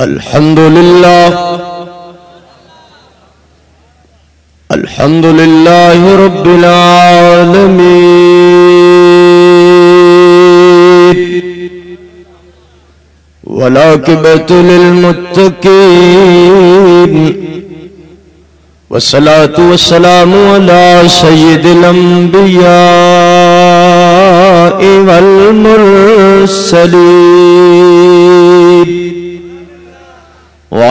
الحمد لله الحمد لله رب العالمين. والعاقبة للمتقين. والصلاة والسلام على سيد الأنبياء والمرسلين.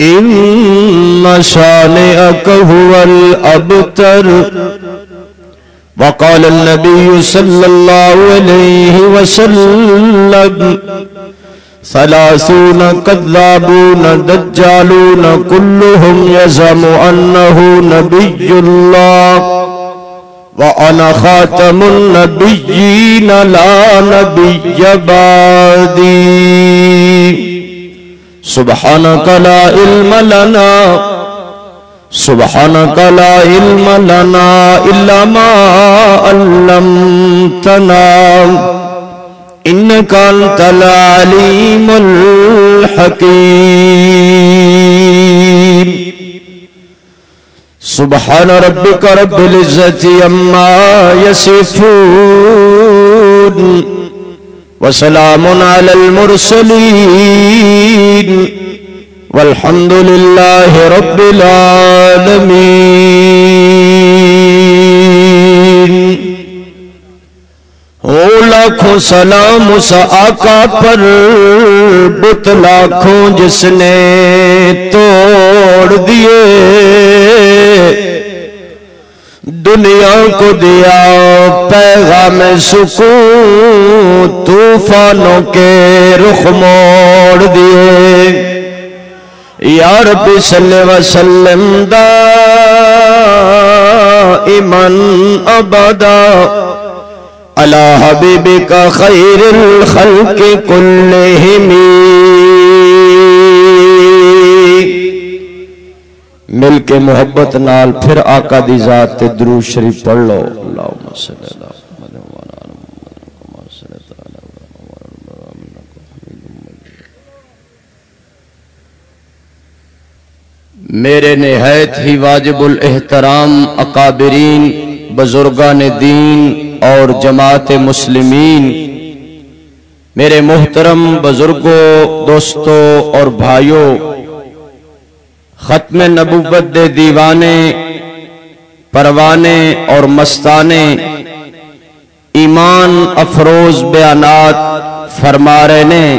إن شانئك هو الأبتر وقال النبي صلى الله عليه وسلم ثلاثون كذابون دجالون كلهم يزم أنه نبي الله وأنا خاتم النبيين لا نبي بعدي سبحانك لا علم لنا، سبحانك لا علم لنا إلا ما علمتنا، إنك أنت العليم الحكيم. سبحان ربك رب العزة عما يصفون. وسلام على المرسلين والحمد لله رب العالمين لاکھوں سلام اس آقا پر، بت لاکھوں جس نے توڑ دیے۔ دنیا کو دیا پیغام سکون طوفانوں کے رخ موڑ دیے۔ یار بسل وسلم، دا ایمن ابدا اللہ حبیب کا خیر الخلق کلہم مل کے محبت نال پھر آقا دی ذات تے درود شریف پڑھ لو اللہم صلی اللہ میرے نہایت ہی واجب الاحترام اکابرین بزرگان دین اور جماعت مسلمین میرے محترم بزرگوں دوستوں اور بھائیوں ختم نبوت دے دیوانے، پروانے اور مستانے۔ ایمان افروز بیانات فرما رہے نے۔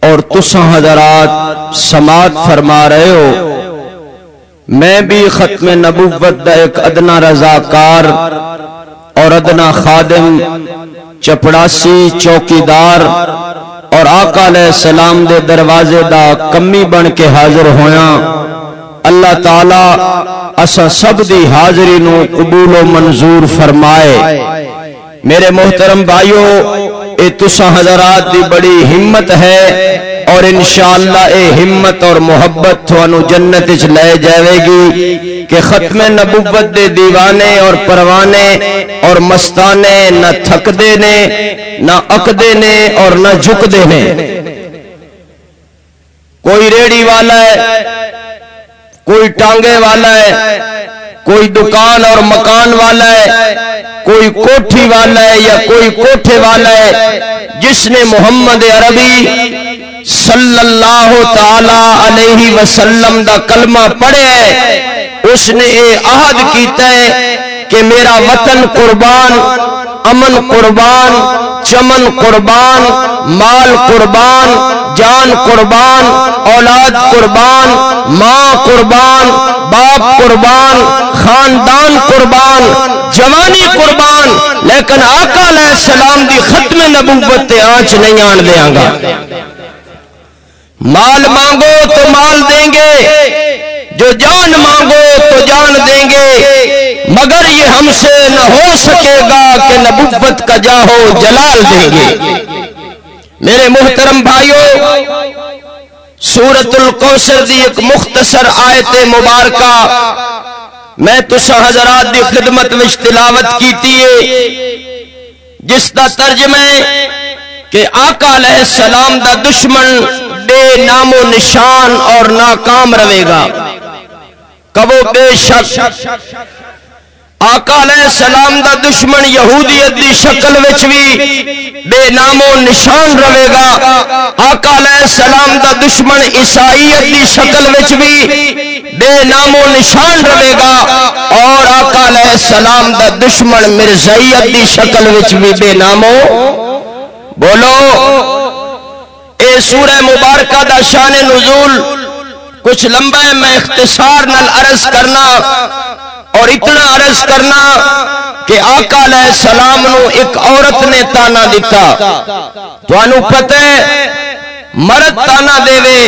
اور تساں حضرات سماعت فرما رہے ہو۔ میں بھی ختم نبوت دا ایک ادنا رضاکار اور ادنا خادم، چپڑاسی چوکیدار اور آقا علیہ السلام دے دروازے دا کمی بن کے حاضر ہویا اللہ تعالی اسا سب دی حاضری نو قبول و منظور فرمائے۔ میرے محترم بھائیو اے تسا حضرات دی بڑی ہمت ہے اور انشاءاللہ اے ہمت اور محبت تھوانو جنت اچھ لے جائے گی کہ ختم نبوت دے دیوانے اور پروانے اور مستانے نہ تھک دے نے، نہ اک دے نے اور نہ جھک دے نے۔ کوئی ریڑی والا ہے، کوئی ٹانگے والا ہے کوئی دکان اور مکان والا ہے، کوئی کوٹھی والا ہے یا کوئی کوٹھے والا ہے، جس نے محمد عربی صلی اللہ تعالی علیہ وسلم دا کلمہ پڑھے ہے، اس نے یہ عہد کیتا ہے کہ میرا وطن قربان امن قربان، چمن قربان، مال قربان، جان قربان، اولاد قربان، ماں قربان، باپ قربان، خاندان قربان، جوانی قربان، لیکن آقا علیہ السلام دی ختم نبوت آنچ نہیں آن دیاں گا۔ مال مانگو تو مال دیں گے، جو جان مانگو تو جان دیں گے۔ کہ ہم سے نہ ہو سکے گا کہ نبوت کا جاہو جلال دیں گے۔ میرے محترم بھائیوں سورت القوثر دی ایک مختصر آیت مبارکہ میں تسا حضرات دی خدمت میں تلاوت کیتی ہے، جس کا ترجمہ کہ آقا علیہ السلام دا دشمن بے نام و نشان اور ناکام رہے گا۔ کبو بے شک آقا علیہ السلام دا دشمن یہودیت دی شکل وچ بھی بے نام و نشان رہے گا۔ آقا علیہ السلام دا دشمن عیسائیت دی شکل وچ بھی بے نام و نشان رہے گا۔ اور آقا علیہ السلام دا دشمن مرزائیت دی شکل وچ بھی بے نام و بولو۔ اے سورہ مبارکہ دا شان نزول کچھ لمبا ہے، میں اختصار نل عرض کرنا۔ اور اتنا عرض کرنا کہ آقا علیہ السلام نو ایک عورت نے تانا دیتا تو انو پتہ مرد تانا دے وے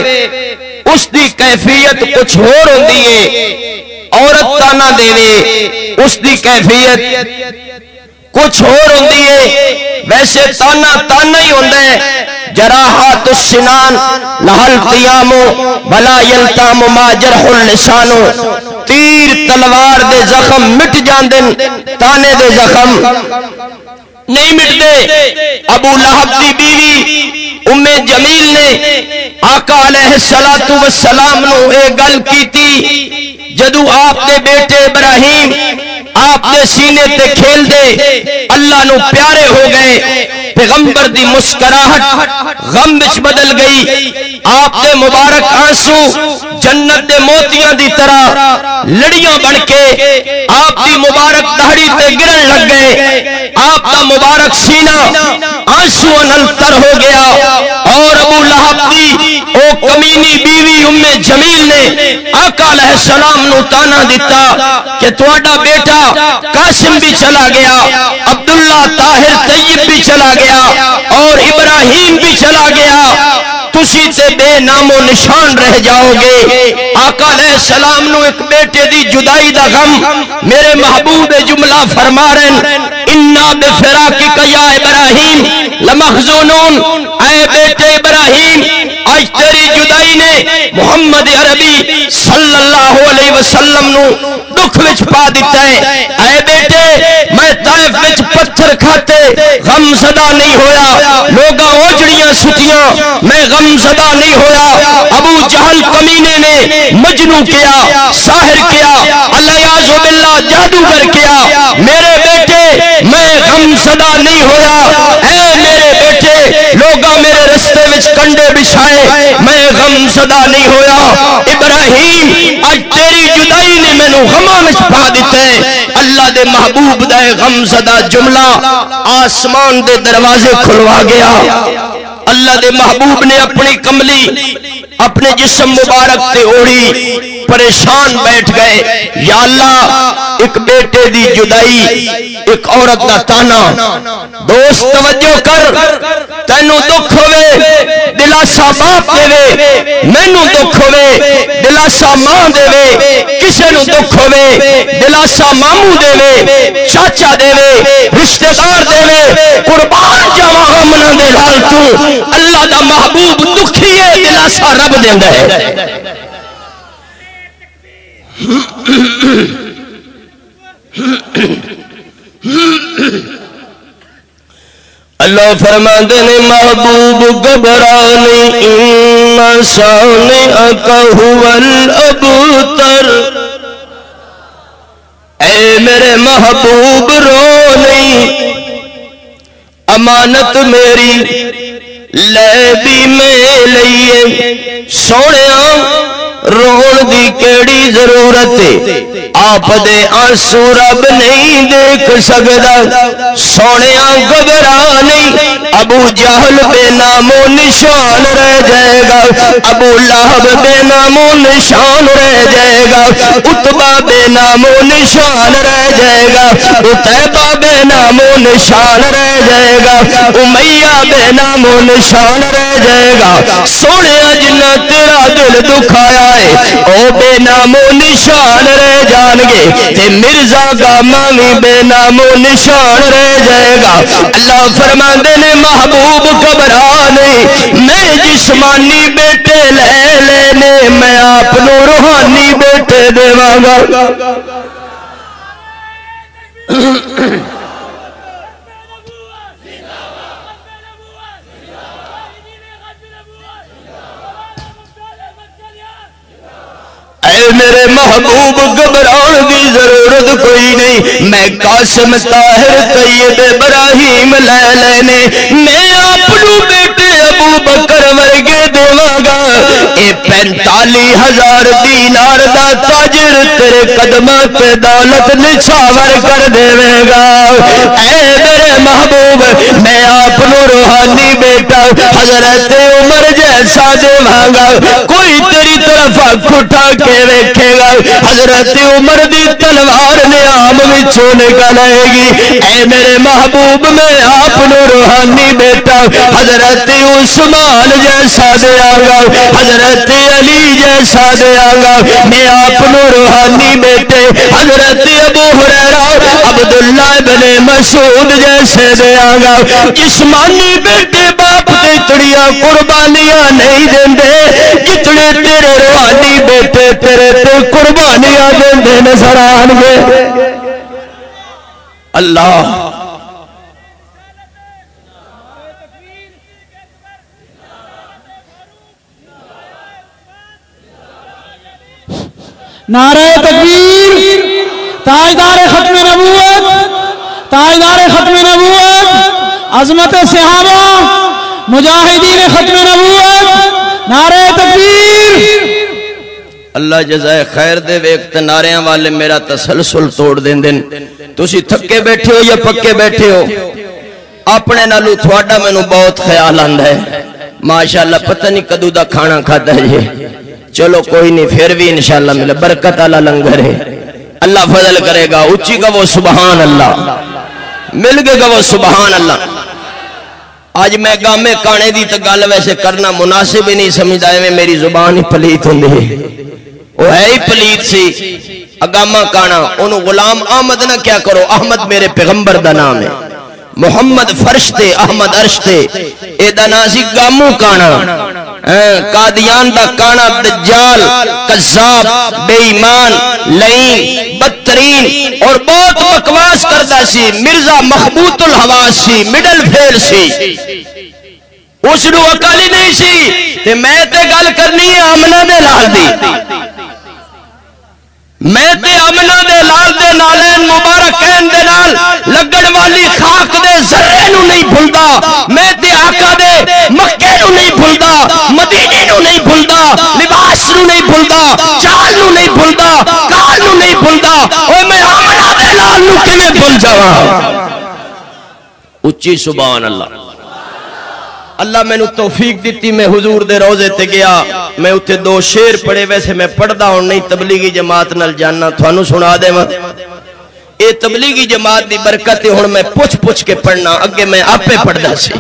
اس دی کیفیت کچھ ہو رہن دیئے عورت تانا دے وے اس دی کیفیت کچھ ہو رہن دیئے ویسے تانا تانا ہی ہوندہ ہے۔ جراحات السنان لہل قیامو، بلا یلتام ما جرح اللسانو تیر تلوار دے زخم مٹ جان دن تانے دے زخم نہیں مٹ دے ابو لہب دی بیوی، ام جمیل نے آقا علیہ السلام نو اے گل کی تھی جدو آپ دے بیٹے ابراہیم، آپ دے سینے تے کھیل دے، اللہ نو پیارے ہو گئے پیغمبر دی مسکراہٹ غم بچ بدل گئی۔ آپ دے مبارک آنسو جنت دے موتیاں دی طرح لڑیاں بن کے آپ دی مبارک دہڑی تے گرن لگ گئے۔ آپ دا مبارک سینہ آنسو انلتر ہو گیا۔ اور ابو لہب دی او کمینی بیوی ام جمیل نے آقا علیہ السلام نو تانا دیتا کہ توڑا بیٹا قاسم بھی چلا گیا، عبداللہ طاہر طیب بھی چلا گیا، اور ابراہیم بھی چلا گیا۔ تسی تے بے نام و نشان رہ جاؤ گے۔ آقا علیہ السلام نو ایک بیٹے دی جدائی دا غم میرے محبوب جملہ فرما رہن انا بفراقی یا ابراہیم لمخزونون۔ اے بیٹے ابراہیم، آج تیری جدائی نے محمد عربی صلی اللہ علیہ وسلم نو دکھ وچ پا دیتا ہے۔ اے بیٹے، میں طائف وچ پتھر کھاتے، غم زدہ نہیں ہویا۔ لوگا اوجڑیاں ستیاں، میں غم زدہ نہیں ہویا۔ ابو جہل کمینے نے مجنو کیا ساہر کیا اللہ یازو باللہ جادوگر کیا۔ میرے بیٹے، میں غم زدہ نہیں ہویا۔ اے میرے بیٹے لوگا میرے رستے وچ کنڈے بچھائے، میں غم زدہ نہیں ہویا۔ ابراہیم، آج تیری جدائی نے میں نو غمہ میں چھپا دیتے اللہ دے محبوب دے غم زدہ جملہ۔ آسمان دے دروازے کھلوا گیا۔ اللہ دے محبوب نے اپنی کملی، اپنے جسم مبارک تے اوڑی پریشان بیٹھ گئے۔ یا اللہ، ایک بیٹے دی جدائی، ایک عورت دا تانا۔ دوست، توجہ کر تینو دکھ ہوئے، دلاسا باپ دے وے مینو دکھ ہوئے، دلاسا ماں دے وے، کسے نو دکھ ہوئے، دلاسا مامو دے وے، چاچا دے وے رشتہ دار دے وے، قربان جاوا غمنا دے لال تو۔ اللہ دا محبوب دکھی ہے، دلاسا رب دیندا ہے۔ اللہ فرماند نے، محبوب گبرانی مسان ابوتر اے میرے محبوب رو نہیں امانت میری لے بھی میں لئیے سونے رون دی کیڑی ضرورت آپ دے آنسو رب نہیں دیکھ سکتا سونے گبرا نہیں ابو جہل بے نام و نشان رہ جائے گا۔ ابو لہب بے نام و نشان رہ جائے گا۔ اتبا بے نام و نشان رہ جائے گا۔ اتبا بے نام و نشان رہ جائے گا۔ امیہ بے نام و نشان رہ جائے گا۔ سونے جنہ تیرا دل دکھایا آئے۔ او بے نامو نشان رہ جان گے۔ تے مرزا گاما بھی بے نامو نشان رہ جائے گا۔ اللہ فرما نے محبوب گھبرا نہیں میں جسمانی بیٹے لے لینے، میں آپ روحانی بیٹے دے گا۔ اے میرے محبوب گھبراؤ کی ضرورت کوئی نہیں۔ میں قاسم طاہر، طیب ابراہیم لے لینے میں اپنو بیٹے ابو بکر ورگے گا اے پینتالی ہزار دینار دا تاجر تیرے قدمہ تے دولت نچھاور کر دے گا اے میرے محبوب، میں اپنو روحانی بیٹا، حضرت عمر جیسا دیواں گا کوئی تیری طرف اٹھا کے ویکھے گا۔ حضرت عمر دی تلوار نے آم وچوں نکل آئے گی اے میرے محبوب، میں آپ روحانی بیٹا، حضرت عثمان جیسا دیا گا حضرت علی جیسا دیا گا میں آپ روحانی بیٹے، حضرت ابو ہریرا عبداللہ بن مسعود جیسے دیا گا جسمانی بیٹے، باپ کے چڑیا قربانیاں نہیں دیں جتنے تیرے روحانی بیٹے، تیرے تے قربانیاں دیں نظر آن گے اللہ نعرہ تکبیر، تاجدار ختم نبوت، تاجدار ختم نبوت، عظمت صحابہ، مجاہدین ختم نبوت، نعرہ تکبیر۔ اللہ جزائے خیر دے ویکت ناریاں والے میرا تسلسل توڑ دیں دن تسی تھکے بیٹھے ہو یا پکے بیٹھے ہو؟ اپنے نالو تھوڑا میں نو بہت خیال آندہ ہے۔ ماشاءاللہ پتہ نہیں کدو دا کھانا کھاتا ہے یہ۔ چلو کوئی نہیں، پھر بھی انشاءاللہ ملے، برکت اللہ لنگر ہے۔ اللہ فضل کرے گا اچھی کا وہ سبحان اللہ۔ مل گئے گا وہ سبحان اللہ۔ آج میں گامے کانے دی تگال ویسے کرنا مناسب ہی نہیں سمجھا ہے میری زبان ہی پلیت ہوں دی وہ ہے ہی پلیت سی۔ اگامہ کانا انہوں غلام آمد نہ کیا کرو، احمد میرے پیغمبر دا نام ہے۔ محمد فرشتے، احمد ارشتے اے دا ناسی گامو کانا۔ قادیان دا کانا دجال قذاب بے ایمان لئین بدترین اور بہت بکواس کرتا سی، مرزا مخبوط الحواس سی، مڈل فیل سی۔ اس نو اکالی نہیں سی، تے میں تے گل کرنی ہے آمنہ دے لال دی۔ میں تے امنا دے لال دے نالین مبارکین دے نال لگن والی خاک دے ذرے نو نہیں بھلدا میں تے آقا دے مکے نو نہیں بھلدا مدینے نو نہیں بھلدا لباس نو نہیں بھلدا چال نو نہیں بھلدا کال نو نہیں بھلدا اوے میں امنا دے لال نو کیویں بھل جاواں؟ اچھی سبحان اللہ۔ اللہ میں نو توفیق دیتی، میں حضور دے روزے تے گیا، میں اتھے دو شیر پڑے، ویسے میں پڑھدا ہوں، نہیں تبلیغی جماعت نل جاننا تھانو سنا دے ماں اے تبلیغی جماعت دی برکت ہوں میں پوچھ پوچھ کے پڑھنا، اگے میں آپے پڑھدا سی۔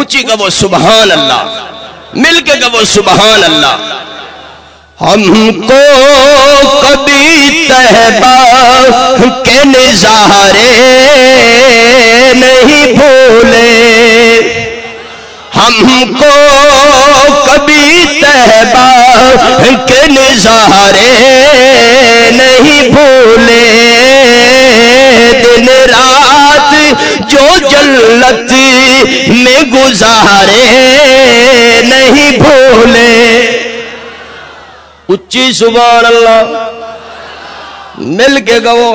اچھی کا وہ سبحان اللہ مل کے کا وہ سبحان اللہ ہم کو کبھی تہبا کے نظارے نہیں بھولے۔ ہم کو کبھی تہبا کے نظارے نہیں بھولے۔ دن رات جو جلت میں گزارے نہیں بھولے۔ اچھی سبحان اللہ، مل کے گو۔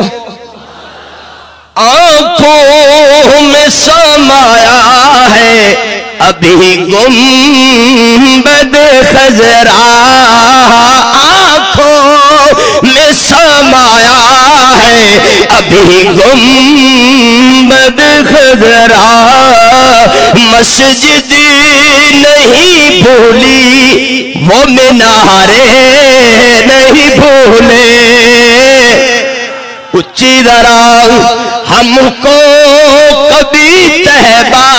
آنکھوں میں سمایا ہے ابھی گم بد خزرا آنکھوں میں سمایا ہے۔ ابھی گم بد خزرا مسجد نہیں بھولی، وہ مینارے نہیں بھولے۔ اچھی درا ہم کو کبھی تہبا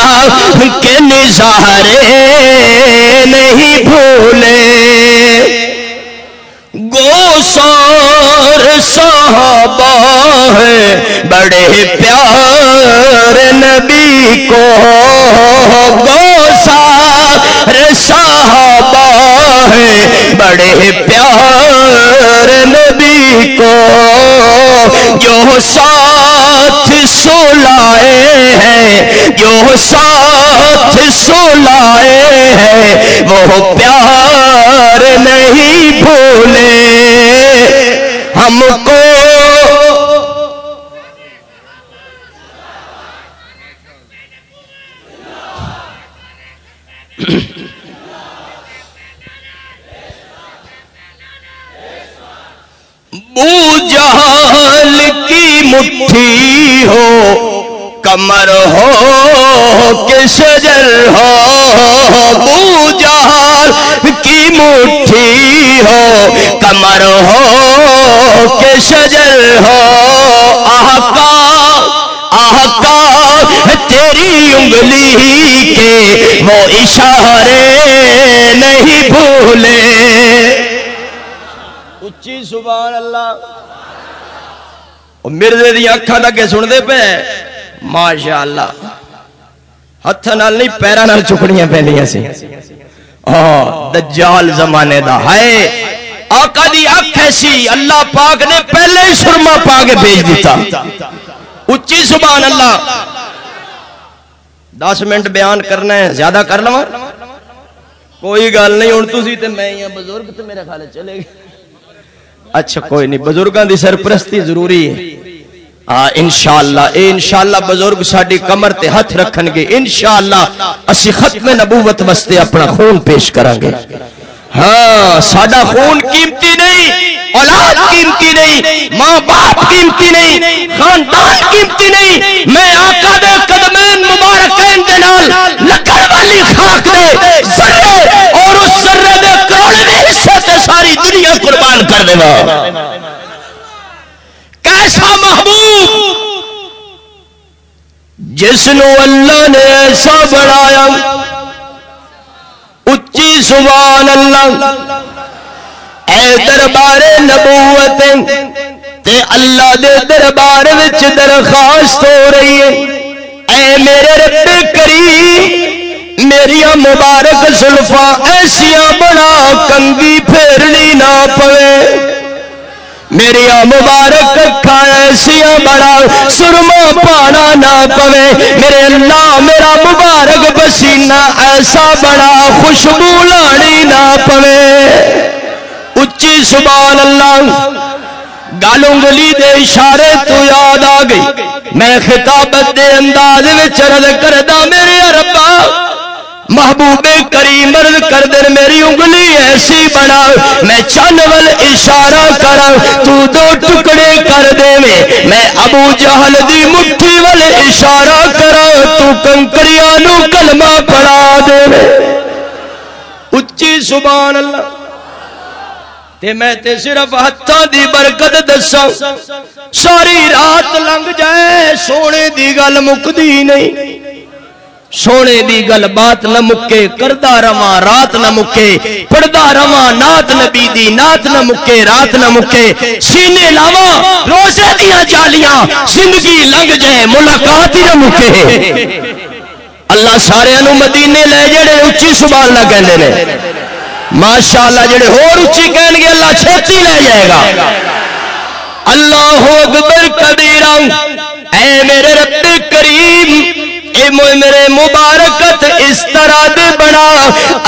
کے نظارے نہیں بھولے۔ گو سور صحابہ ہے، بڑے پیار نبی کو۔ گوسا صحابہ ہے، بڑے پیار نبی کو۔ جو ساتھ سولائے ہیں، جو ساتھ سولائے ہیں، وہ پیار نہیں بھولے۔ ہم کو جہل کی مٹھی کمر ہو کہ شجر ہو بو کی مٹھی ہو، کمر ہو کہ شجر ہو آقا آقا تیری انگلی کے وہ اشارے نہیں بھولے۔ اچھی سبحان اللہ۔ مرزے دیا اکھا لگے سن دے پہ ماشاء اللہ ہاتھ نال نہیں پیرا نال چکڑیاں پہنیاں سی۔ دجال زمانے دا ہے۔ آقا دی اکھ ایسی اللہ پاک نے پہلے ہی سرما پا کے بھیج دیتا۔ اچھی سبحان اللہ۔ دس منٹ بیان کرنا ہے، زیادہ کر لوا کوئی گل نہیں ہوں تھی تو میں ہاں، بزرگ تو میرے خیال چلے گئے۔ اچھا کوئی نہیں بزرگوں دی سرپرستی ضروری ہے۔ ہاں انشاءاللہ، اے انشاءاللہ بزرگ ساڈی کمر تے ہاتھ رکھن گے۔ انشاءاللہ، اسی ختم نبوت واسطے اپنا خون پیش کریں گے ہاں ساڈا خون قیمتی نہیں، اولاد قیمتی نہیں، ماں باپ قیمتی نہیں، خاندان قیمتی نہیں، میں آقا دے قدمین مبارکین دے نال لکڑ والی خاک دے ذرے اور اس ذرے دے کروڑے دے حصے تے ساری دنیا قربان کر دے کیسا محبوب! جس نو اللہ نے ایسا بڑھایا سبحان اللہ۔ اے دربار نبوت تے اللہ دے دربار وچ درخواست ہو رہی ہے۔ اے میرے رب کریم میری مبارک زلفاں ایسیاں بنا، کنگی پھیرنی نہ پوے۔ میری مبارک اکھا ایسیا بڑا، سرما پانا نہ پوے۔ میرے اللہ، میرا مبارک پسینہ ایسا بڑا، خوشبو لانی نہ پوے۔ اچھی سبحان اللہ۔ گل انگلی دے اشارے تو یاد آ گئی۔ میں خطابت دے انداز میں کردہ میرے ربا محبوب کریم مرد کر دے، میری انگلی ایسی بنا، میں چن ول اشارہ کرا تو دو ٹکڑے کر دے میں میں ابو جہل دی مٹھی ول اشارہ کرا تو کنکریاں نو کلمہ پڑھا دے اچھی سبحان اللہ۔ تے میں تے صرف ہتھاں دی برکت دساں۔ ساری رات لنگ جائے، سونے دی گل مکدی نہیں۔ سونے دی گل بات نہ مکے کردہ رواں، رات نہ مکے۔ پڑھدا رواں نات نبی دی نات نہ مکے، رات نہ مکے۔ سینے لاواں، روزے دیاں جالیاں، زندگی لنگ جائے ملاقات ہی نہ مکے۔ اللہ سارے انو مدینے لے جڑے اچھی سبحان اللہ کہندے نے۔ ماشاءاللہ جڑے ہور اچھی کہن گے، اللہ چھتی لے جائے گا۔ اللہ اکبر، کبیرہ۔ اے میرے رب کریم اے میرے مبارکت اس طرح دے بنا۔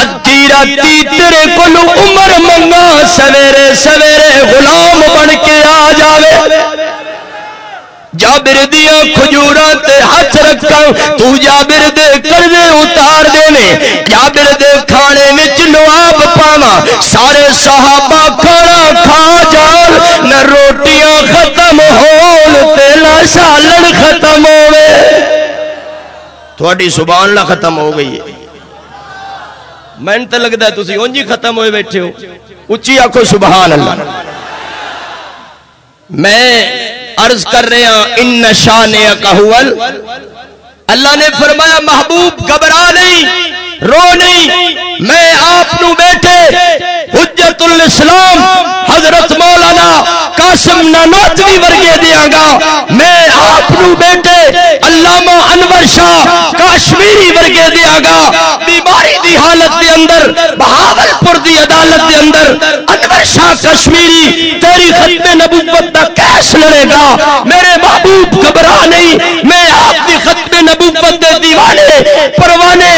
ادھی راتی تیرے کلو عمر منگا، سویرے سویرے غلام بن کے آ جاوے۔ جابر دیا کھجورا تے ہاتھ رکھا تو جابر دے کردے اتار دے میں جابر دے کھانے وچ نواب پانا سارے صحابہ تھوڑی سبحان اللہ ختم ہو گئی ہے۔ میں تو لگتا ہے تھی اونجی ختم ہوئے بیٹھے ہو۔ اچھی آخو سبحان اللہ۔ میں عرض کر رہا ان نشان کہول اللہ نے فرمایا، محبوب گھبرا نہیں، رو نہیں۔ میں آپ نو بیٹھے۔ حجت الاسلام حضرت مولانا قاسم نانوتوی ورگے دیاں گا۔ میں آپ نو بیٹے علامہ انور شاہ کاشمیری ورگے دیاں گا۔ بیماری دی حالت دے اندر بہاول پور دی عدالت دے اندر انور شاہ کشمیری تیری ختم نبوت دا کیس لڑے گا۔ میرے محبوب گھبرا نہیں، میں آپ دی ختم نبوت دے دیوانے، پروانے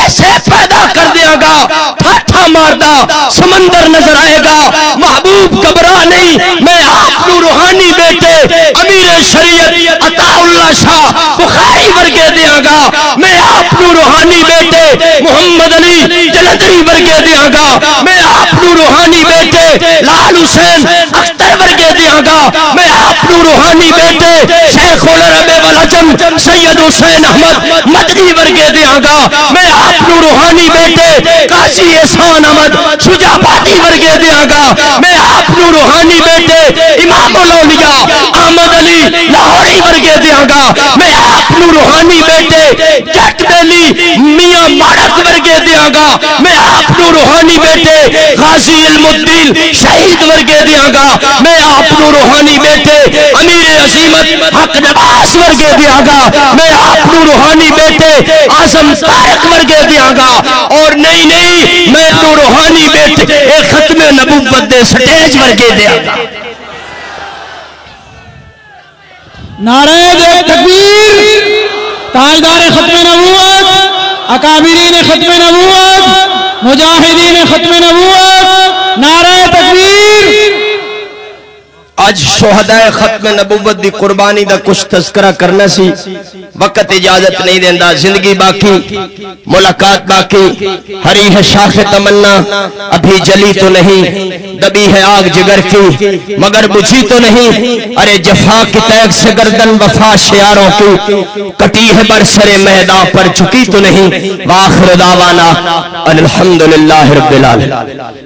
ایسے پیدا کر دیا گا۔ ٹھاٹھا ماردا سمندر نظر آئے گا۔ محبوب گھبرا نہیں، میں آپ نو روحانی بیٹے، امیر شریعت عطا اللہ شاہ، بخاری ورگے دیا گا۔ میں آپ نو روحانی بیٹے، محمد علی جلدری ورگے دیا گا۔ میں آپ نو روحانی بیٹے، لال حسین اختر ورگے دیا گا۔ میں آپ نو روحانی بیٹے، شیخ العرب والعجم، سید حسین احمد علی ورگے دیا گا۔ میں آپ نو روحانی بیٹے، قاضی احسان احمد شجا پاتی ورگے دیا گا۔ میں آپ نو روحانی بیٹے، امام الاولیاء احمد علی لاہوری ورگے دیا گا۔ میں آپ نو روحانی بیٹے جٹ بیلی میاں مارک ورگے دیا گا میں آپ نو روحانی بیٹے غازی علم الدین شہید ورگے دیا گا میں آپ نو روحانی بیٹے امیر عظیمت حق نواز ورگے دیا گا میں آپ نو روحانی بیٹے آزم تارک ورگے دیا گا اور نہیں نہیں میں نو روحانی بیٹے ایک ختم نبوت دے سٹیج ورگے دیا گا نعرہ دے تکبیر تاجدار ختم نبوت اکابرین ختم نبوت مجاہدین ختم نبوت نعرہ تکبیر اج شہداء ختم نبوت دی قربانی دا کچھ تذکرہ کرنا سی۔ وقت اجازت نہیں دیندا، زندگی باقی، ملاقات باقی۔ ہری ہے شاخ تمنا، ابھی جلی تو نہیں۔ دبی ہے آگ جگر کی، مگر بجھی تو نہیں۔ ارے جفا کی تیگ سے گردن وفا شیاروں کی۔ کٹی ہے برسر میدان پر چکی تو نہیں۔ واخر دعوانا الحمدللہ رب العالمین۔